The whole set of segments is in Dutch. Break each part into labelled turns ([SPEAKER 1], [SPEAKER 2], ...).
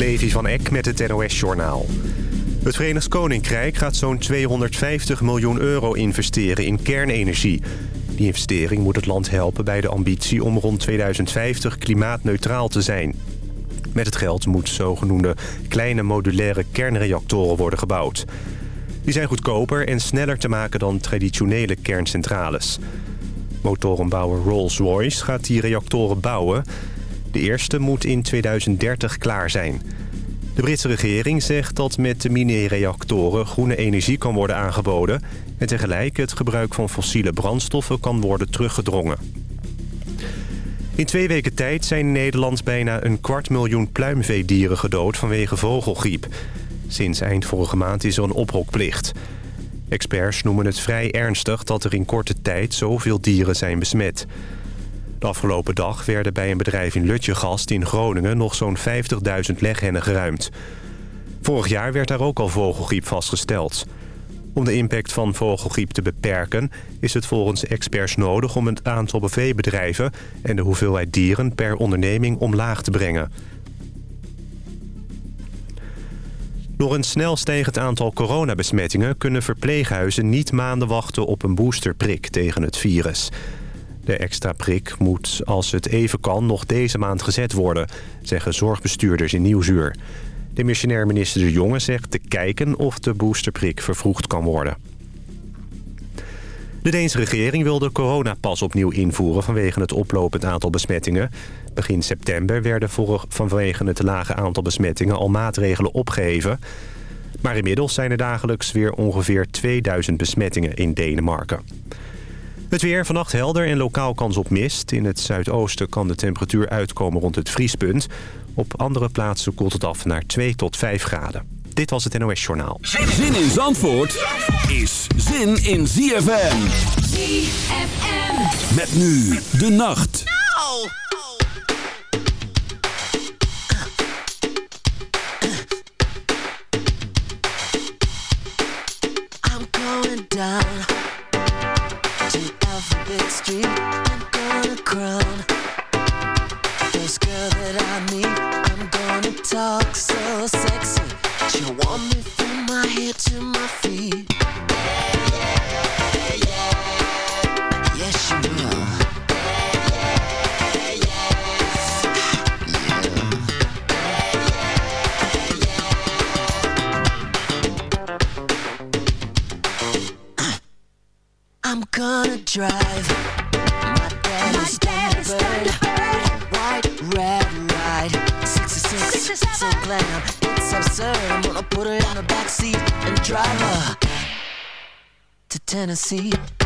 [SPEAKER 1] Levi van Eck met het NOS-journaal. Het Verenigd Koninkrijk gaat zo'n 250 miljoen euro investeren in kernenergie. Die investering moet het land helpen bij de ambitie om rond 2050 klimaatneutraal te zijn. Met het geld moeten zogenoemde kleine modulaire kernreactoren worden gebouwd. Die zijn goedkoper en sneller te maken dan traditionele kerncentrales. Motorenbouwer Rolls-Royce gaat die reactoren bouwen. De eerste moet in 2030 klaar zijn. De Britse regering zegt dat met de mini-reactoren groene energie kan worden aangeboden... en tegelijk het gebruik van fossiele brandstoffen kan worden teruggedrongen. In twee weken tijd zijn in Nederland bijna een kwart miljoen pluimveedieren gedood vanwege vogelgriep. Sinds eind vorige maand is er een ophokplicht. Experts noemen het vrij ernstig dat er in korte tijd zoveel dieren zijn besmet. De afgelopen dag werden bij een bedrijf in Lutjegast in Groningen nog zo'n 50.000 leghennen geruimd. Vorig jaar werd daar ook al vogelgriep vastgesteld. Om de impact van vogelgriep te beperken is het volgens experts nodig om het aantal veebedrijven en de hoeveelheid dieren per onderneming omlaag te brengen. Door een snel stijgend aantal coronabesmettingen... kunnen verpleeghuizen niet maanden wachten op een boosterprik tegen het virus. De extra prik moet, als het even kan, nog deze maand gezet worden... zeggen zorgbestuurders in Nieuwsuur. De missionair minister De Jonge zegt te kijken of de boosterprik vervroegd kan worden. De Deense regering wil de coronapas opnieuw invoeren vanwege het oplopend aantal besmettingen. Begin september werden vanwege het lage aantal besmettingen al maatregelen opgeheven. Maar inmiddels zijn er dagelijks weer ongeveer 2000 besmettingen in Denemarken. Het weer vannacht helder en lokaal kans op mist. In het zuidoosten kan de temperatuur uitkomen rond het vriespunt. Op andere plaatsen koelt het af naar 2 tot 5 graden. Dit was het NOS Journaal.
[SPEAKER 2] Zin in Zandvoort is zin in ZFM. ZFM. Met nu de nacht. No! I'm going down Tennessee.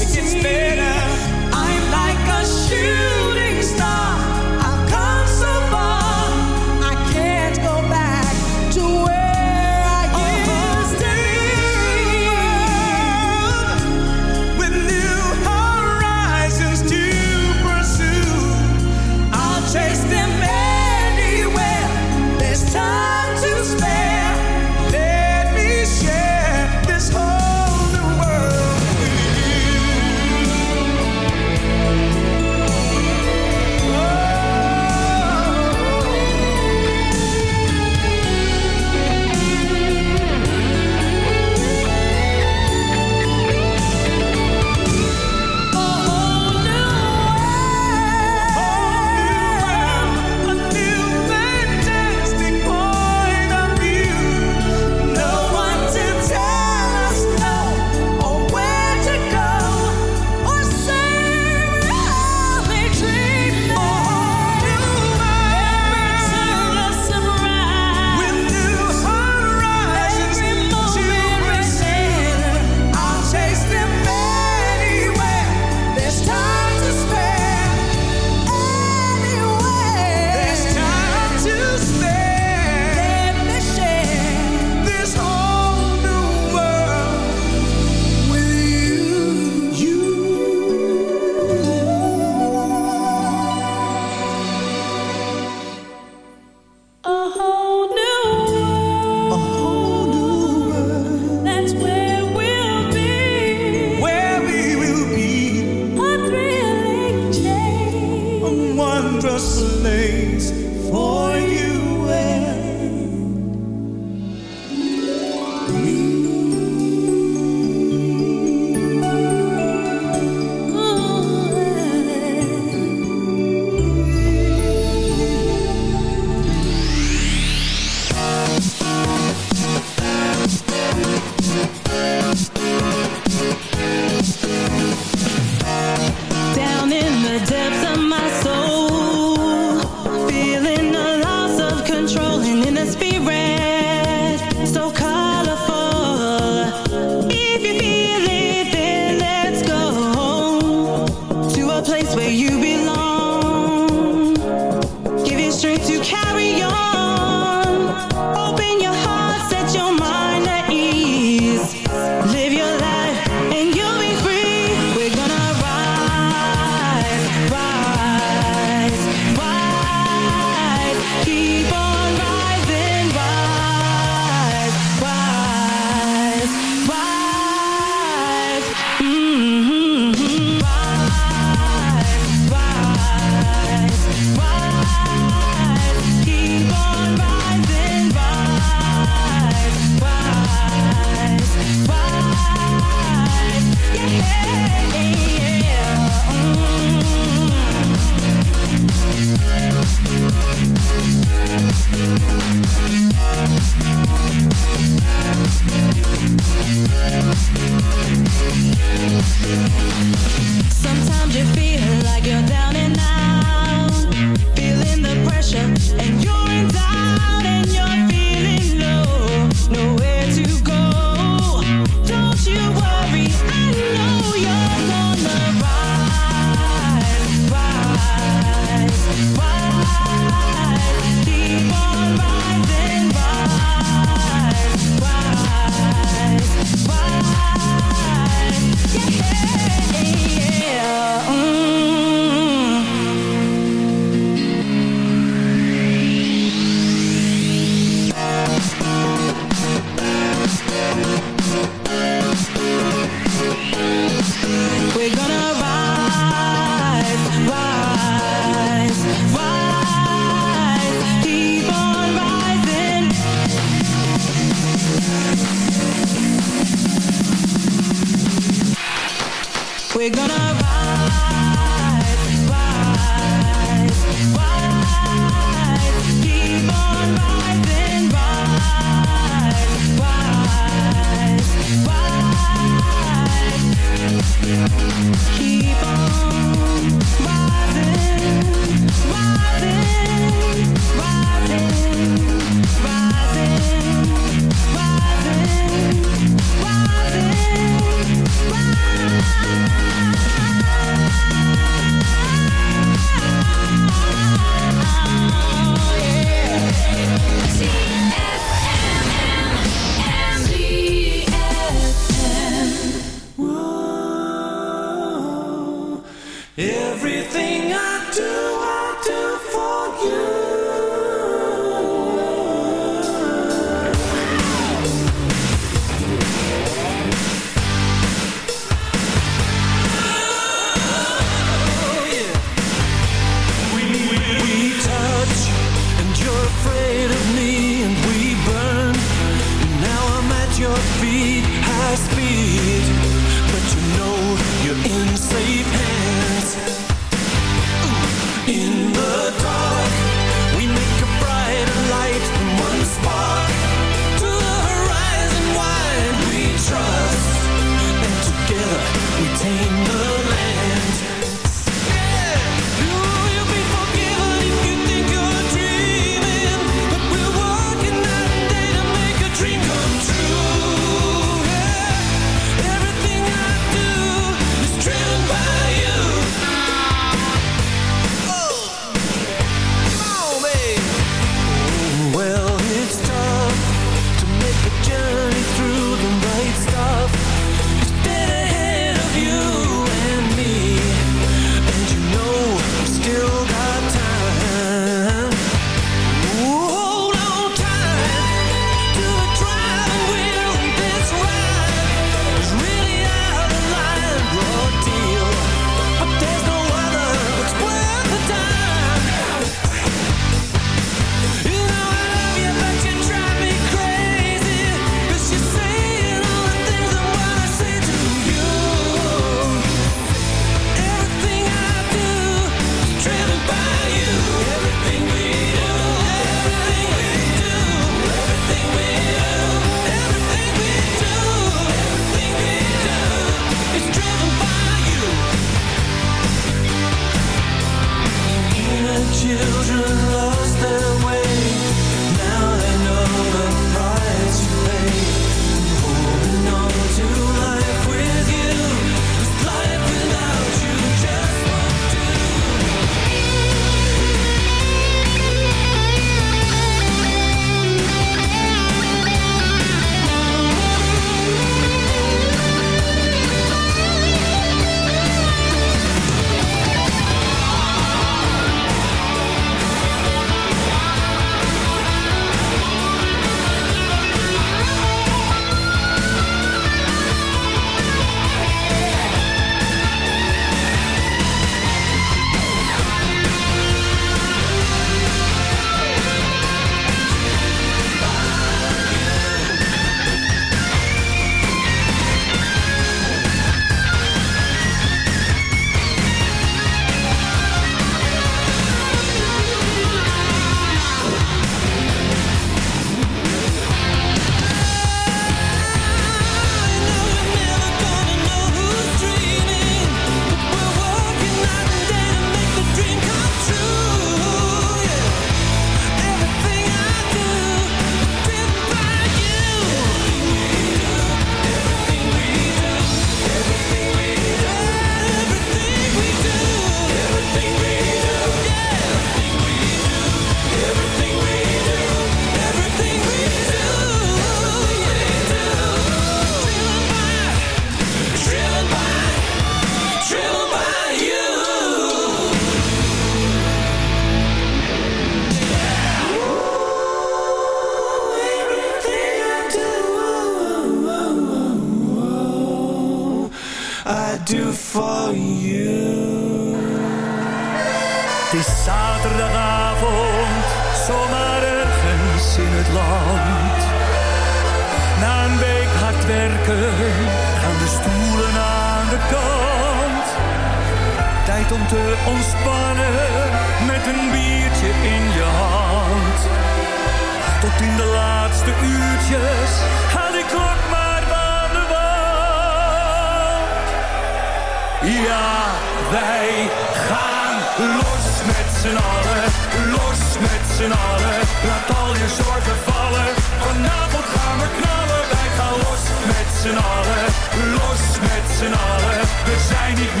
[SPEAKER 3] weinig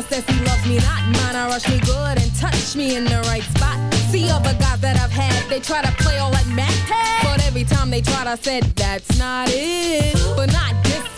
[SPEAKER 4] Never says he loves me not. Mine, I rush me good and touch me in the right spot. See other guys that I've had, they try to play all like Matt. But every time they tried, I said, that's not it. But not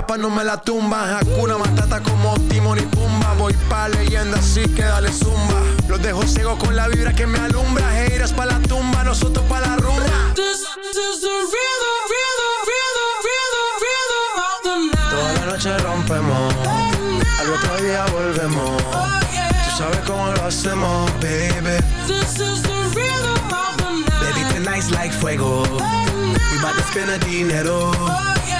[SPEAKER 5] la paz no me la tumba. Hakuna Matata como Timon y Pumba. Voy pa' leyenda así que dale zumba. Los dejo ciego con la vibra que me alumbra. Heiras pa' la tumba, nosotros pa' la rumba.
[SPEAKER 6] This is the rhythm, rhythm, rhythm, rhythm, rhythm of the night.
[SPEAKER 5] Toda la noche rompemos. Al otro día volvemos. Tú sabes cómo lo hacemos, baby.
[SPEAKER 6] This is the rhythm of the night.
[SPEAKER 5] Baby, tonight's like fuego. We bout to spend a dinero. We